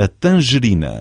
a tangerina.